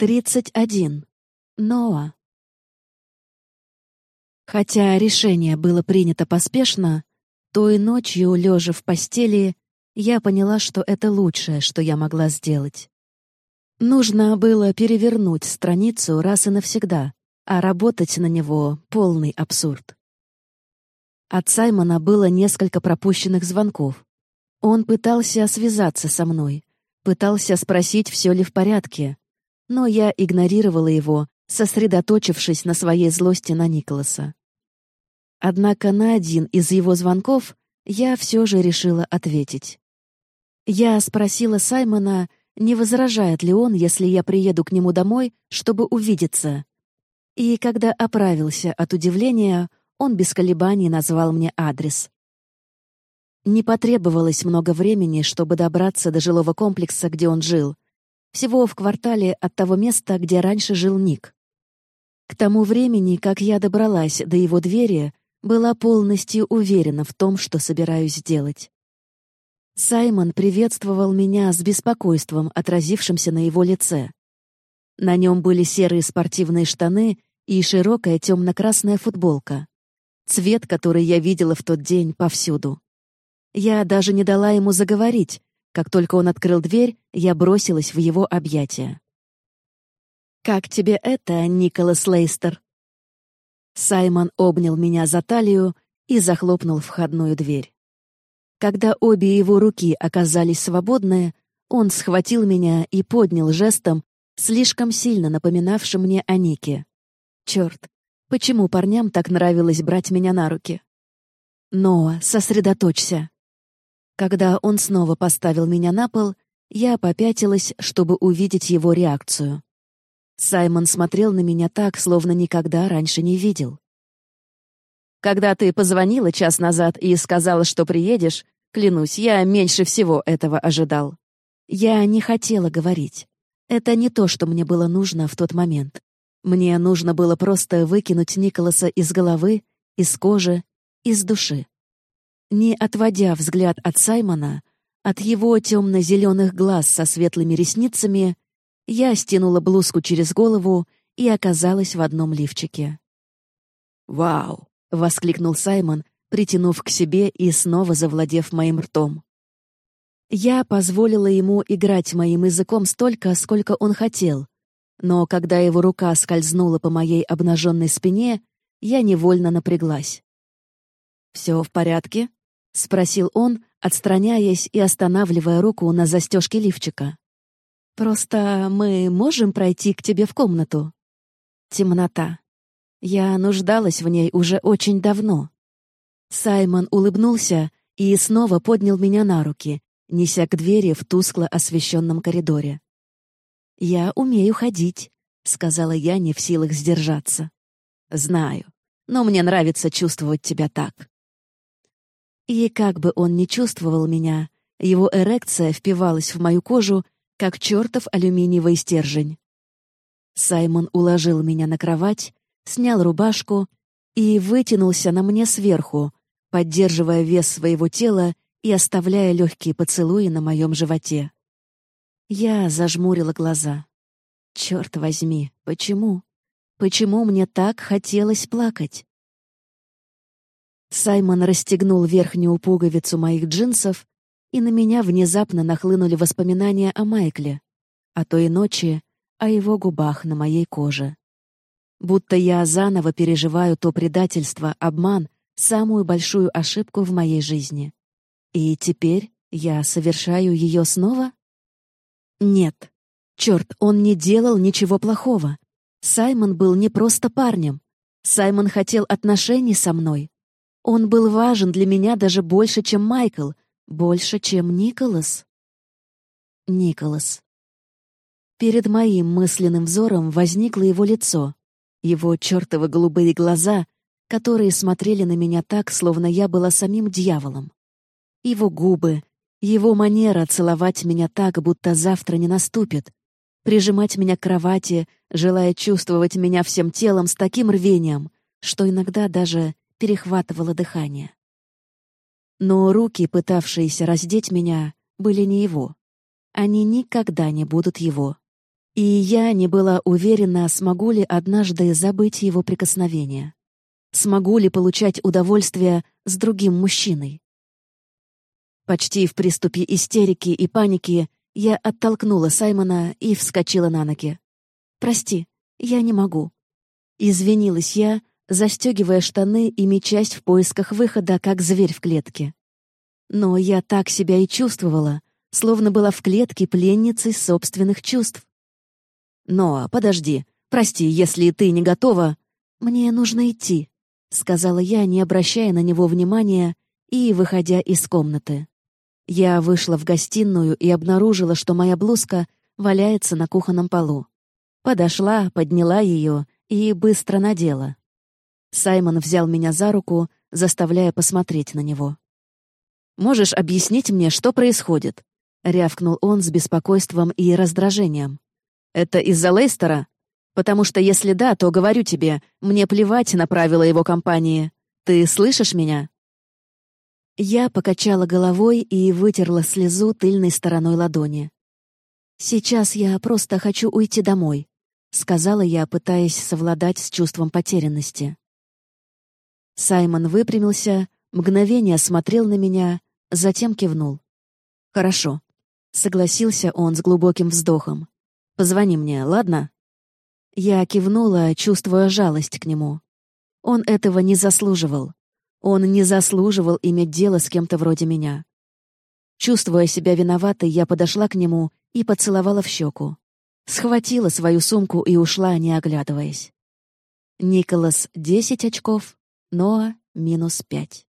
Тридцать один. Ноа. Хотя решение было принято поспешно, той ночью, лежа в постели, я поняла, что это лучшее, что я могла сделать. Нужно было перевернуть страницу раз и навсегда, а работать на него — полный абсурд. От Саймона было несколько пропущенных звонков. Он пытался связаться со мной, пытался спросить, все ли в порядке, но я игнорировала его, сосредоточившись на своей злости на Николаса. Однако на один из его звонков я все же решила ответить. Я спросила Саймона, не возражает ли он, если я приеду к нему домой, чтобы увидеться. И когда оправился от удивления, он без колебаний назвал мне адрес. Не потребовалось много времени, чтобы добраться до жилого комплекса, где он жил. Всего в квартале от того места, где раньше жил Ник. К тому времени, как я добралась до его двери, была полностью уверена в том, что собираюсь сделать. Саймон приветствовал меня с беспокойством, отразившимся на его лице. На нем были серые спортивные штаны и широкая темно-красная футболка. Цвет, который я видела в тот день повсюду. Я даже не дала ему заговорить. Как только он открыл дверь, я бросилась в его объятия. «Как тебе это, Николас Лейстер?» Саймон обнял меня за талию и захлопнул входную дверь. Когда обе его руки оказались свободны, он схватил меня и поднял жестом, слишком сильно напоминавшим мне о Нике. Черт, почему парням так нравилось брать меня на руки? Ноа, сосредоточься. Когда он снова поставил меня на пол, я попятилась, чтобы увидеть его реакцию. Саймон смотрел на меня так, словно никогда раньше не видел. Когда ты позвонила час назад и сказала, что приедешь, клянусь, я меньше всего этого ожидал. Я не хотела говорить. Это не то, что мне было нужно в тот момент. Мне нужно было просто выкинуть Николаса из головы, из кожи, из души. Не отводя взгляд от Саймона, от его темно-зеленых глаз со светлыми ресницами, я стянула блузку через голову и оказалась в одном лифчике. «Вау!» — воскликнул Саймон, притянув к себе и снова завладев моим ртом. Я позволила ему играть моим языком столько, сколько он хотел, но когда его рука скользнула по моей обнаженной спине, я невольно напряглась. «Все в порядке?» — спросил он, отстраняясь и останавливая руку на застежке лифчика. «Просто мы можем пройти к тебе в комнату?» Темнота. Я нуждалась в ней уже очень давно. Саймон улыбнулся и снова поднял меня на руки, неся к двери в тускло освещенном коридоре. «Я умею ходить», — сказала я, не в силах сдержаться. «Знаю, но мне нравится чувствовать тебя так». И как бы он ни чувствовал меня, его эрекция впивалась в мою кожу, как чертов алюминиевый стержень. Саймон уложил меня на кровать, снял рубашку и вытянулся на мне сверху, поддерживая вес своего тела и оставляя легкие поцелуи на моем животе. Я зажмурила глаза. Черт возьми, почему? Почему мне так хотелось плакать? Саймон расстегнул верхнюю пуговицу моих джинсов, и на меня внезапно нахлынули воспоминания о Майкле, о той ночи, о его губах на моей коже. Будто я заново переживаю то предательство, обман, самую большую ошибку в моей жизни. И теперь я совершаю ее снова? Нет. Черт, он не делал ничего плохого. Саймон был не просто парнем. Саймон хотел отношений со мной. Он был важен для меня даже больше, чем Майкл, больше, чем Николас. Николас. Перед моим мысленным взором возникло его лицо, его чертовы голубые глаза, которые смотрели на меня так, словно я была самим дьяволом. Его губы, его манера целовать меня так, будто завтра не наступит, прижимать меня к кровати, желая чувствовать меня всем телом с таким рвением, что иногда даже перехватывало дыхание. Но руки, пытавшиеся раздеть меня, были не его. Они никогда не будут его. И я не была уверена, смогу ли однажды забыть его прикосновение. Смогу ли получать удовольствие с другим мужчиной? Почти в приступе истерики и паники я оттолкнула Саймона и вскочила на ноги. «Прости, я не могу». Извинилась я, застегивая штаны и мечась в поисках выхода, как зверь в клетке. Но я так себя и чувствовала, словно была в клетке пленницей собственных чувств. «Но, подожди, прости, если ты не готова...» «Мне нужно идти», — сказала я, не обращая на него внимания и выходя из комнаты. Я вышла в гостиную и обнаружила, что моя блузка валяется на кухонном полу. Подошла, подняла ее и быстро надела. Саймон взял меня за руку, заставляя посмотреть на него. «Можешь объяснить мне, что происходит?» — рявкнул он с беспокойством и раздражением. «Это из-за Лейстера? Потому что если да, то говорю тебе, мне плевать на правила его компании. Ты слышишь меня?» Я покачала головой и вытерла слезу тыльной стороной ладони. «Сейчас я просто хочу уйти домой», — сказала я, пытаясь совладать с чувством потерянности. Саймон выпрямился, мгновение смотрел на меня, затем кивнул. «Хорошо», — согласился он с глубоким вздохом. «Позвони мне, ладно?» Я кивнула, чувствуя жалость к нему. Он этого не заслуживал. Он не заслуживал иметь дело с кем-то вроде меня. Чувствуя себя виноватой, я подошла к нему и поцеловала в щеку. Схватила свою сумку и ушла, не оглядываясь. Николас — десять очков, Ноа — минус пять.